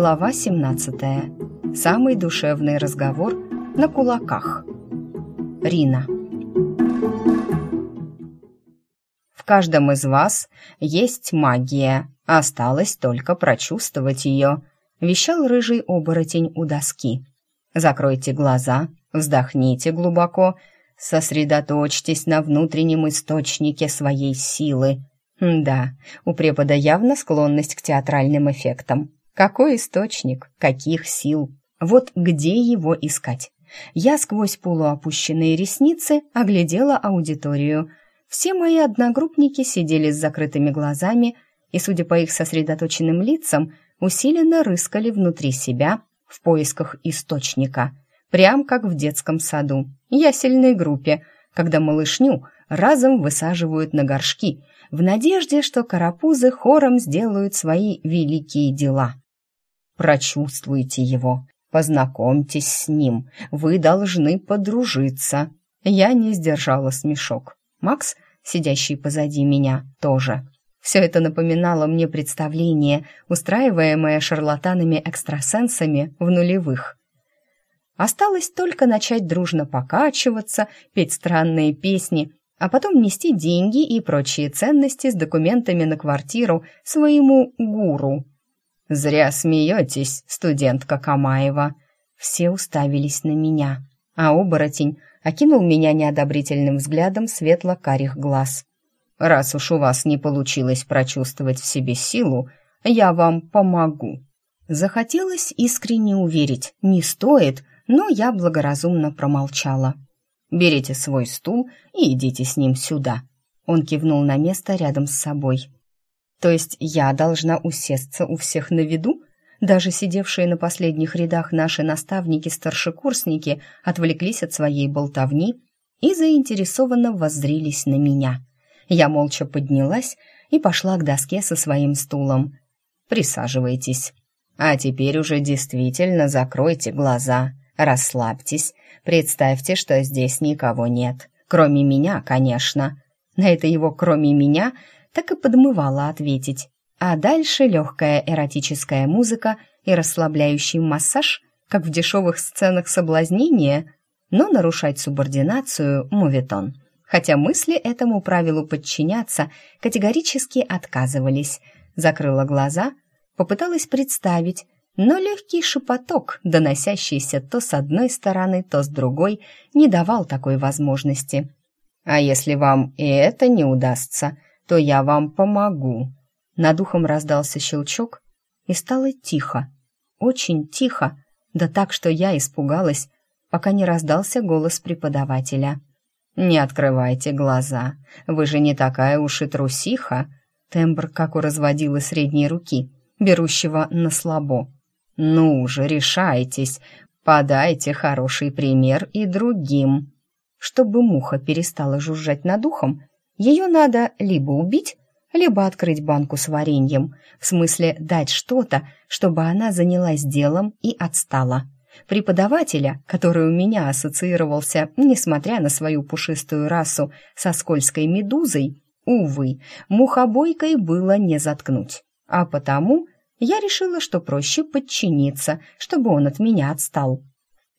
Глава 17. Самый душевный разговор на кулаках. Рина. В каждом из вас есть магия, осталось только прочувствовать ее, вещал рыжий оборотень у доски. Закройте глаза, вздохните глубоко, сосредоточьтесь на внутреннем источнике своей силы. Да, у препода явно склонность к театральным эффектам. Какой источник? Каких сил? Вот где его искать? Я сквозь полуопущенные ресницы оглядела аудиторию. Все мои одногруппники сидели с закрытыми глазами и, судя по их сосредоточенным лицам, усиленно рыскали внутри себя в поисках источника, прям как в детском саду, ясельной группе, когда малышню разом высаживают на горшки в надежде, что карапузы хором сделают свои великие дела. Прочувствуйте его, познакомьтесь с ним, вы должны подружиться. Я не сдержала смешок. Макс, сидящий позади меня, тоже. Все это напоминало мне представление, устраиваемое шарлатанами-экстрасенсами в нулевых. Осталось только начать дружно покачиваться, петь странные песни, а потом нести деньги и прочие ценности с документами на квартиру своему гуру. «Зря смеетесь, студентка Камаева!» Все уставились на меня, а оборотень окинул меня неодобрительным взглядом светло-карих глаз. «Раз уж у вас не получилось прочувствовать в себе силу, я вам помогу». Захотелось искренне уверить, не стоит, но я благоразумно промолчала. «Берите свой стул и идите с ним сюда». Он кивнул на место рядом с собой. То есть я должна усесться у всех на виду? Даже сидевшие на последних рядах наши наставники-старшекурсники отвлеклись от своей болтовни и заинтересованно воззрились на меня. Я молча поднялась и пошла к доске со своим стулом. «Присаживайтесь. А теперь уже действительно закройте глаза, расслабьтесь, представьте, что здесь никого нет. Кроме меня, конечно». На это его «кроме меня» так и подмывала ответить. А дальше легкая эротическая музыка и расслабляющий массаж, как в дешевых сценах соблазнения, но нарушать субординацию – моветон. Хотя мысли этому правилу подчиняться категорически отказывались. Закрыла глаза, попыталась представить, но легкий шепоток, доносящийся то с одной стороны, то с другой, не давал такой возможности. «А если вам и это не удастся», то я вам помогу». Над ухом раздался щелчок, и стало тихо, очень тихо, да так, что я испугалась, пока не раздался голос преподавателя. «Не открывайте глаза, вы же не такая уж и трусиха», тембр, как у разводила средней руки, берущего на слабо. «Ну же, решайтесь, подайте хороший пример и другим». Чтобы муха перестала жужжать над ухом, ее надо либо убить, либо открыть банку с вареньем, в смысле дать что-то, чтобы она занялась делом и отстала. Преподавателя, который у меня ассоциировался, несмотря на свою пушистую расу, со скользкой медузой, увы, мухобойкой было не заткнуть. А потому я решила, что проще подчиниться, чтобы он от меня отстал.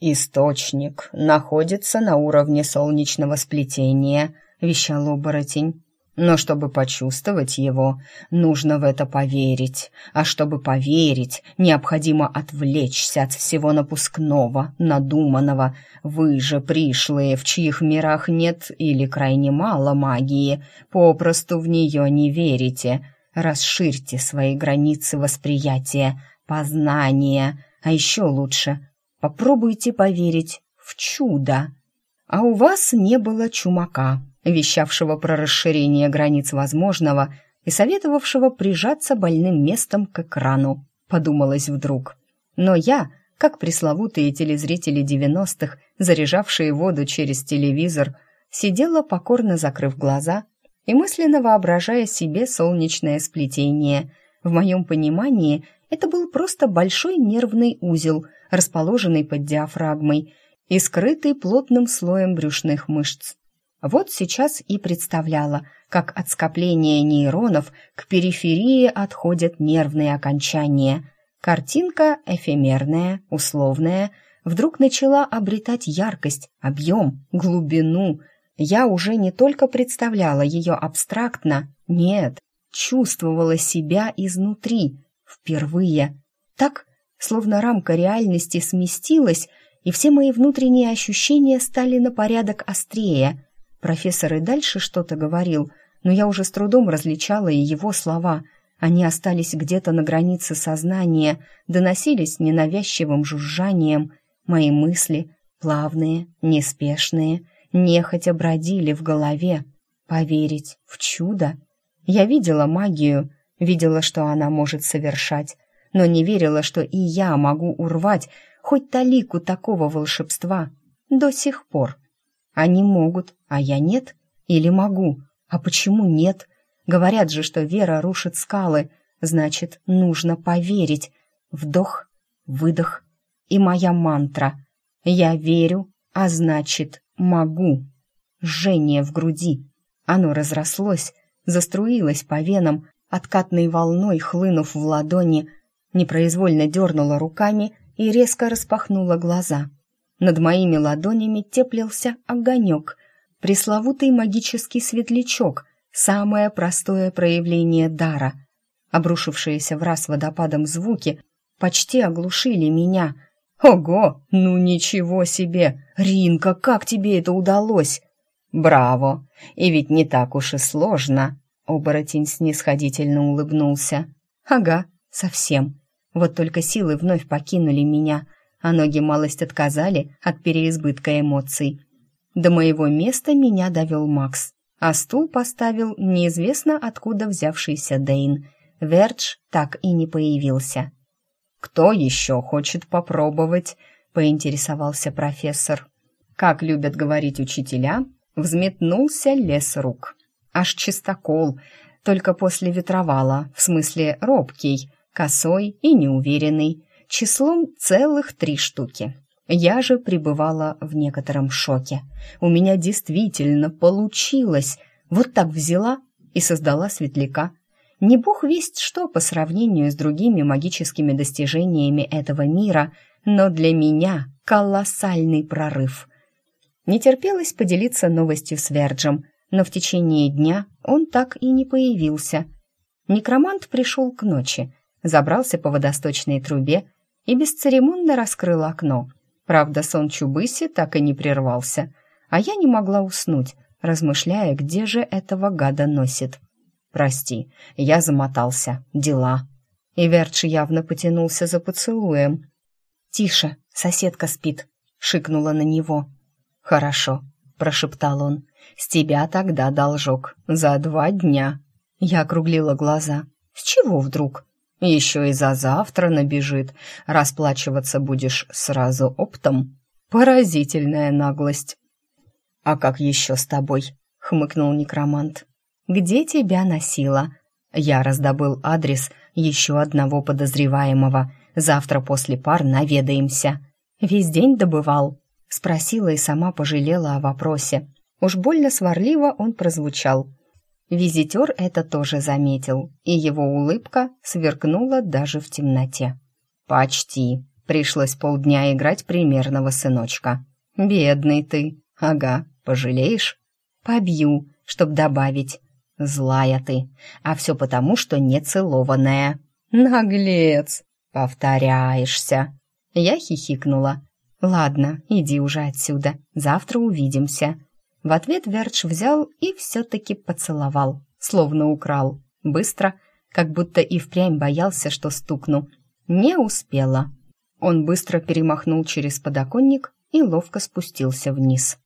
«Источник находится на уровне солнечного сплетения», — вещал оборотень. «Но чтобы почувствовать его, нужно в это поверить. А чтобы поверить, необходимо отвлечься от всего напускного, надуманного. Вы же пришлые, в чьих мирах нет или крайне мало магии, попросту в нее не верите. Расширьте свои границы восприятия, познания, а еще лучше — попробуйте поверить в чудо. А у вас не было чумака, вещавшего про расширение границ возможного и советовавшего прижаться больным местом к экрану, подумалось вдруг. Но я, как пресловутые телезрители девяностых, заряжавшие воду через телевизор, сидела покорно закрыв глаза и мысленно воображая себе солнечное сплетение. В моем понимании это был просто большой нервный узел, расположенный под диафрагмой и скрытый плотным слоем брюшных мышц. Вот сейчас и представляла, как от скопления нейронов к периферии отходят нервные окончания, Картинка эфемерная, условная, вдруг начала обретать яркость, объем, глубину. Я уже не только представляла ее абстрактно, нет, чувствовала себя изнутри, впервые. Так, словно рамка реальности сместилась, и все мои внутренние ощущения стали на порядок острее. Профессор и дальше что-то говорил, но я уже с трудом различала и его слова — они остались где-то на границе сознания, доносились ненавязчивым жужжанием. Мои мысли, плавные, неспешные, нехотя бродили в голове. Поверить в чудо? Я видела магию, видела, что она может совершать, но не верила, что и я могу урвать хоть талику такого волшебства. До сих пор. Они могут, а я нет? Или могу? А почему нет? Говорят же, что вера рушит скалы. Значит, нужно поверить. Вдох, выдох. И моя мантра. Я верю, а значит, могу. Жжение в груди. Оно разрослось, заструилось по венам, откатной волной хлынув в ладони, непроизвольно дернула руками и резко распахнула глаза. Над моими ладонями теплился огонек, пресловутый магический светлячок, Самое простое проявление дара. Обрушившиеся в раз водопадом звуки почти оглушили меня. «Ого! Ну ничего себе! Ринка, как тебе это удалось?» «Браво! И ведь не так уж и сложно!» Оборотень снисходительно улыбнулся. «Ага, совсем. Вот только силы вновь покинули меня, а ноги малость отказали от переизбытка эмоций. До моего места меня довел Макс а стул поставил неизвестно откуда взявшийся Дейн. Вердж так и не появился. «Кто еще хочет попробовать?» — поинтересовался профессор. Как любят говорить учителя, взметнулся лес рук. Аж чистокол, только после ветровала, в смысле робкий, косой и неуверенный, числом целых три штуки. Я же пребывала в некотором шоке. У меня действительно получилось. Вот так взяла и создала светляка. Не бог весть что по сравнению с другими магическими достижениями этого мира, но для меня колоссальный прорыв. Не терпелось поделиться новостью с Верджем, но в течение дня он так и не появился. Некромант пришел к ночи, забрался по водосточной трубе и бесцеремонно раскрыл окно — Правда, сон Чубыси так и не прервался, а я не могла уснуть, размышляя, где же этого гада носит. «Прости, я замотался. Дела». И Верчи явно потянулся за поцелуем. «Тише, соседка спит», — шикнула на него. «Хорошо», — прошептал он. «С тебя тогда должок. За два дня». Я округлила глаза. «С чего вдруг?» Еще и за завтра набежит. Расплачиваться будешь сразу оптом. Поразительная наглость. «А как еще с тобой?» — хмыкнул некромант. «Где тебя носила?» Я раздобыл адрес еще одного подозреваемого. Завтра после пар наведаемся. Весь день добывал? Спросила и сама пожалела о вопросе. Уж больно сварливо он прозвучал. Визитер это тоже заметил, и его улыбка сверкнула даже в темноте. «Почти. Пришлось полдня играть примерного сыночка. Бедный ты. Ага, пожалеешь?» «Побью, чтоб добавить. Злая ты. А все потому, что не целованная». «Наглец! Повторяешься!» Я хихикнула. «Ладно, иди уже отсюда. Завтра увидимся». В ответ Вердж взял и все-таки поцеловал, словно украл. Быстро, как будто и впрямь боялся, что стукну. Не успела. Он быстро перемахнул через подоконник и ловко спустился вниз.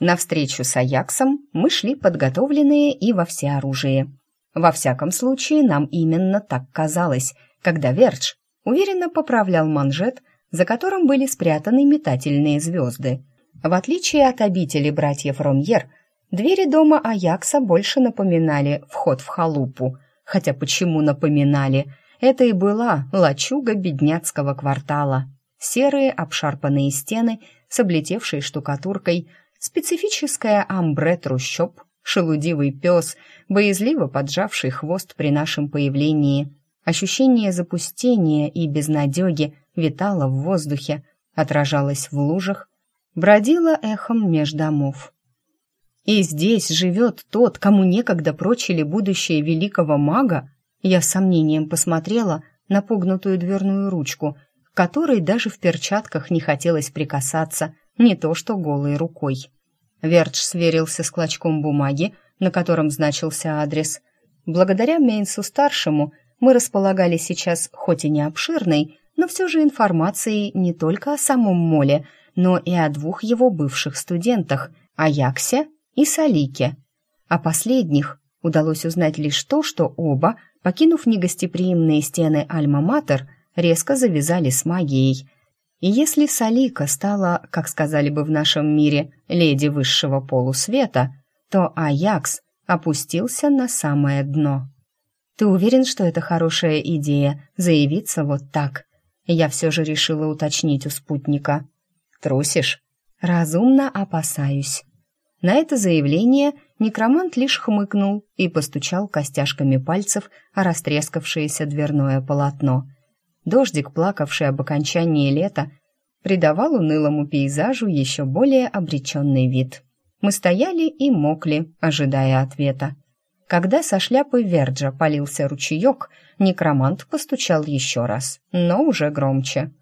Навстречу с Аяксом мы шли подготовленные и во всеоружие. Во всяком случае, нам именно так казалось, когда Вердж уверенно поправлял манжет, за которым были спрятаны метательные звезды. В отличие от обители братьев Ромьер, двери дома Аякса больше напоминали вход в халупу. Хотя почему напоминали? Это и была лачуга бедняцкого квартала. Серые обшарпанные стены с облетевшей штукатуркой, специфическое амбре трущоб, шелудивый пес, боязливо поджавший хвост при нашем появлении, Ощущение запустения и безнадеги витало в воздухе, отражалось в лужах, бродило эхом меж домов. И здесь живет тот, кому некогда прочили будущее великого мага? Я с сомнением посмотрела на погнутую дверную ручку, к которой даже в перчатках не хотелось прикасаться, не то что голой рукой. Вертш сверился с клочком бумаги, на котором значился адрес. Благодаря Мейнсу-старшему мы располагали сейчас хоть и не обширной, но все же информацией не только о самом Моле, но и о двух его бывших студентах – Аяксе и Салике. О последних удалось узнать лишь то, что оба, покинув негостеприимные стены Альма-Матер, резко завязали с магией. И если Салика стала, как сказали бы в нашем мире, леди высшего полусвета, то Аякс опустился на самое дно. «Ты уверен, что это хорошая идея — заявиться вот так?» Я все же решила уточнить у спутника. «Трусишь?» «Разумно опасаюсь». На это заявление некромант лишь хмыкнул и постучал костяшками пальцев о растрескавшееся дверное полотно. Дождик, плакавший об окончании лета, придавал унылому пейзажу еще более обреченный вид. Мы стояли и мокли, ожидая ответа. Когда со шляпы Верджа полился ручеек, некромант постучал еще раз, но уже громче.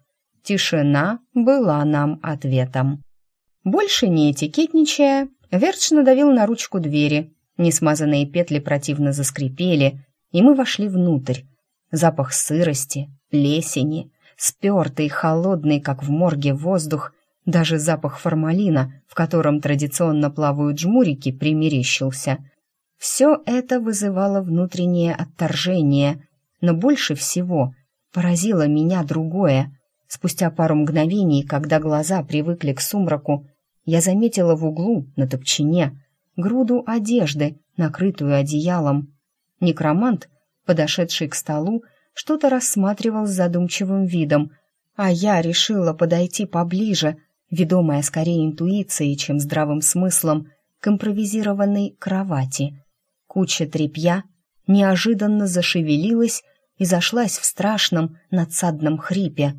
Тишина была нам ответом. Больше не этикетничая, Верч надавил на ручку двери. Несмазанные петли противно заскрипели, и мы вошли внутрь. Запах сырости, плесени, спертый, холодный, как в морге, воздух, даже запах формалина, в котором традиционно плавают жмурики, примерещился. Все это вызывало внутреннее отторжение, но больше всего поразило меня другое. Спустя пару мгновений, когда глаза привыкли к сумраку, я заметила в углу, на топчине, груду одежды, накрытую одеялом. Некромант, подошедший к столу, что-то рассматривал с задумчивым видом, а я решила подойти поближе, ведомая скорее интуицией, чем здравым смыслом, к импровизированной кровати. Куча тряпья неожиданно зашевелилась и зашлась в страшном надсадном хрипе.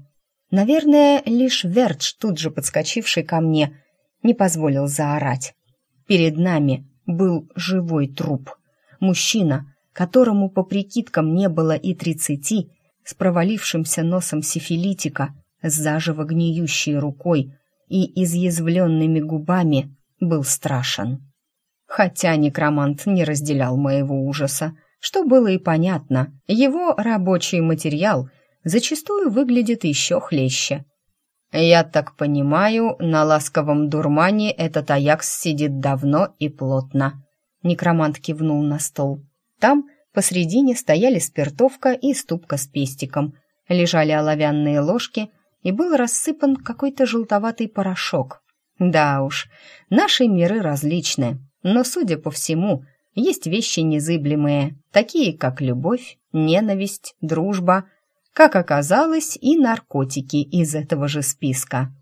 Наверное, лишь Вертш, тут же подскочивший ко мне, не позволил заорать. Перед нами был живой труп. Мужчина, которому по прикидкам не было и тридцати, с провалившимся носом сифилитика, с заживо гниющей рукой и изъязвленными губами, был страшен. Хотя некромант не разделял моего ужаса, что было и понятно, его рабочий материал зачастую выглядит еще хлеще – «Я так понимаю, на ласковом дурмане этот Аякс сидит давно и плотно». Некромант кивнул на стол. Там посредине стояли спиртовка и ступка с пестиком. Лежали оловянные ложки, и был рассыпан какой-то желтоватый порошок. Да уж, наши миры различны, но, судя по всему, есть вещи незыблемые, такие как любовь, ненависть, дружба — как оказалось, и наркотики из этого же списка.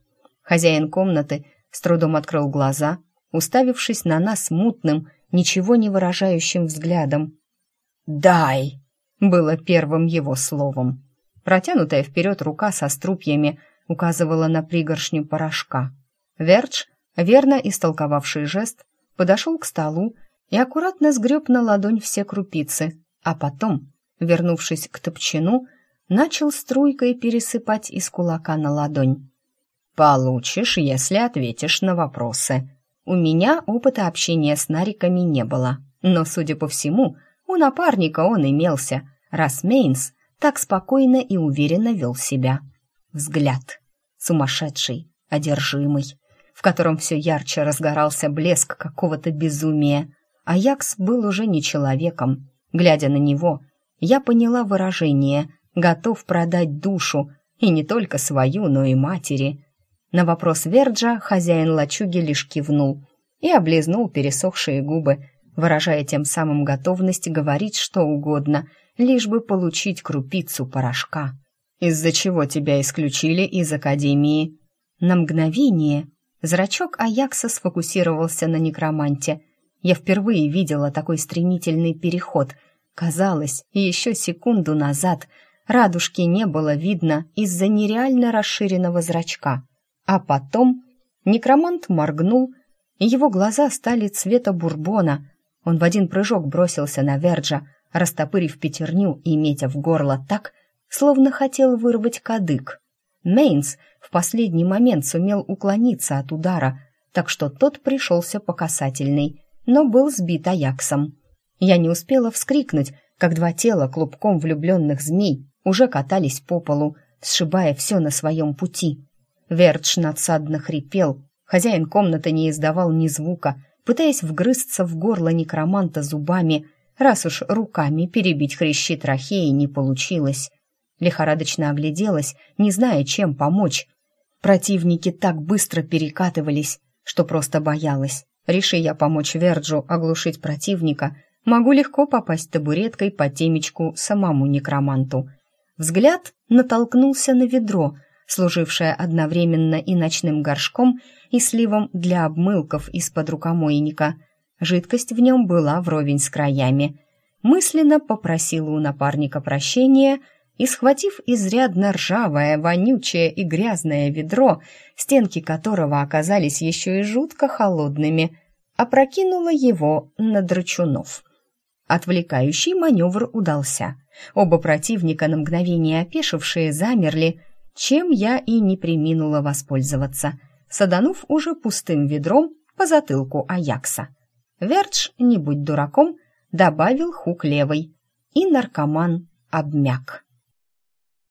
Хозяин комнаты с трудом открыл глаза, уставившись на нас мутным, ничего не выражающим взглядом. «Дай!» — было первым его словом. Протянутая вперед рука со струпьями указывала на пригоршню порошка. Вердж, верно истолковавший жест, подошел к столу и аккуратно сгреб на ладонь все крупицы, а потом, вернувшись к топчину, начал струйкой пересыпать из кулака на ладонь. «Получишь, если ответишь на вопросы». У меня опыта общения с нариками не было, но, судя по всему, у напарника он имелся, раз Мейнс так спокойно и уверенно вел себя. Взгляд. Сумасшедший, одержимый, в котором все ярче разгорался блеск какого-то безумия. А Якс был уже не человеком. Глядя на него, я поняла выражение готов продать душу, и не только свою, но и матери. На вопрос Верджа хозяин лачуги лишь кивнул и облизнул пересохшие губы, выражая тем самым готовность говорить что угодно, лишь бы получить крупицу порошка. «Из-за чего тебя исключили из Академии?» На мгновение зрачок Аякса сфокусировался на некроманте. Я впервые видела такой стремительный переход – Казалось, еще секунду назад радужки не было видно из-за нереально расширенного зрачка. А потом некромант моргнул, и его глаза стали цвета бурбона. Он в один прыжок бросился на Верджа, растопырив пятерню и метя в горло так, словно хотел вырвать кадык. Мейнс в последний момент сумел уклониться от удара, так что тот пришелся по касательной, но был сбит Аяксом. Я не успела вскрикнуть, как два тела клубком влюбленных змей уже катались по полу, сшибая все на своем пути. Вердж надсадно хрипел, хозяин комнаты не издавал ни звука, пытаясь вгрызться в горло некроманта зубами, раз уж руками перебить хрящи трахеи не получилось. Лихорадочно огляделась, не зная, чем помочь. Противники так быстро перекатывались, что просто боялась. Реши я помочь Верджу оглушить противника, могу легко попасть табуреткой по темечку самому некроманту. Взгляд натолкнулся на ведро, служившее одновременно и ночным горшком, и сливом для обмылков из-под рукомойника. Жидкость в нем была вровень с краями. Мысленно попросила у напарника прощения и, схватив изрядно ржавое, вонючее и грязное ведро, стенки которого оказались еще и жутко холодными, опрокинула его на драчунов. Отвлекающий маневр удался. Оба противника, на мгновение опешившие, замерли, чем я и не приминула воспользоваться, саданув уже пустым ведром по затылку Аякса. Вердж, не будь дураком, добавил хук левой, и наркоман обмяк.